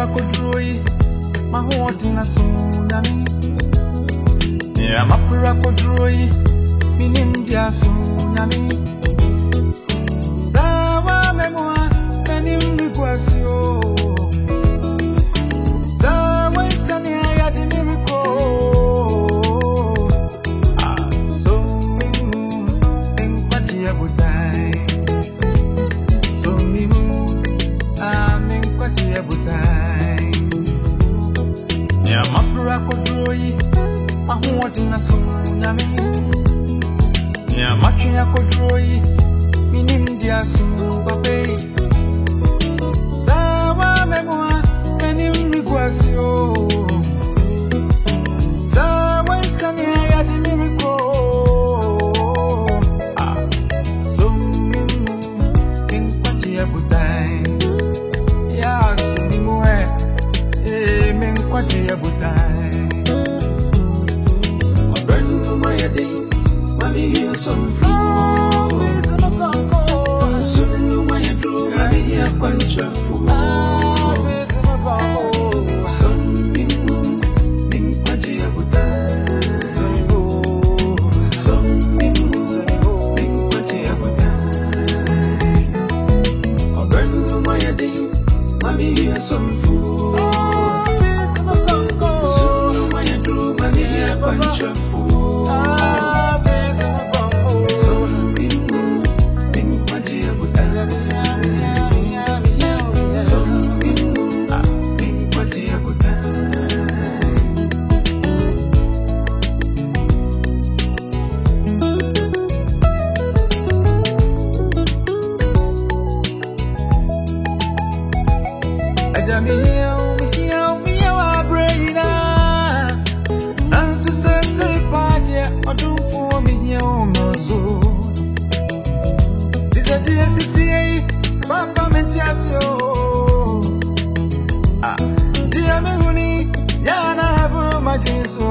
ra ko droi ma hot na tsunami yeah ma ra ko mi nim dia tsunami Nea mapura koduro yi, ahoɔden na so nyame. Nea matwe akoduro yi, minim di aso papa yi. Saa wa mɛmoa, m'anim regu ase o. Saa wa yɛde me rekɔ. Ah, so me mu, menkwagye abotan. Yeah, so me mu ɛ, eh, menkwagye abotan. Aja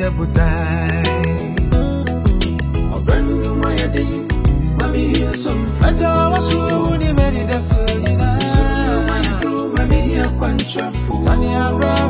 nkwati abutai. Ẹjọ́ wá sùúrù ní mẹ́rin dẹ́sẹ̀ yìí náà. Tani abra gbogbo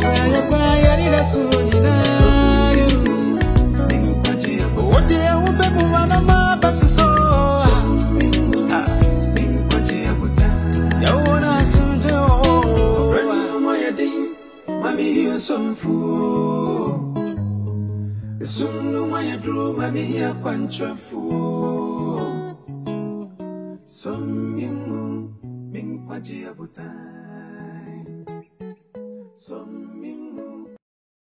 yɛduru ma meyɛ kwantwerɛfoɔ sɔmme mu menkwagye abotae sɔm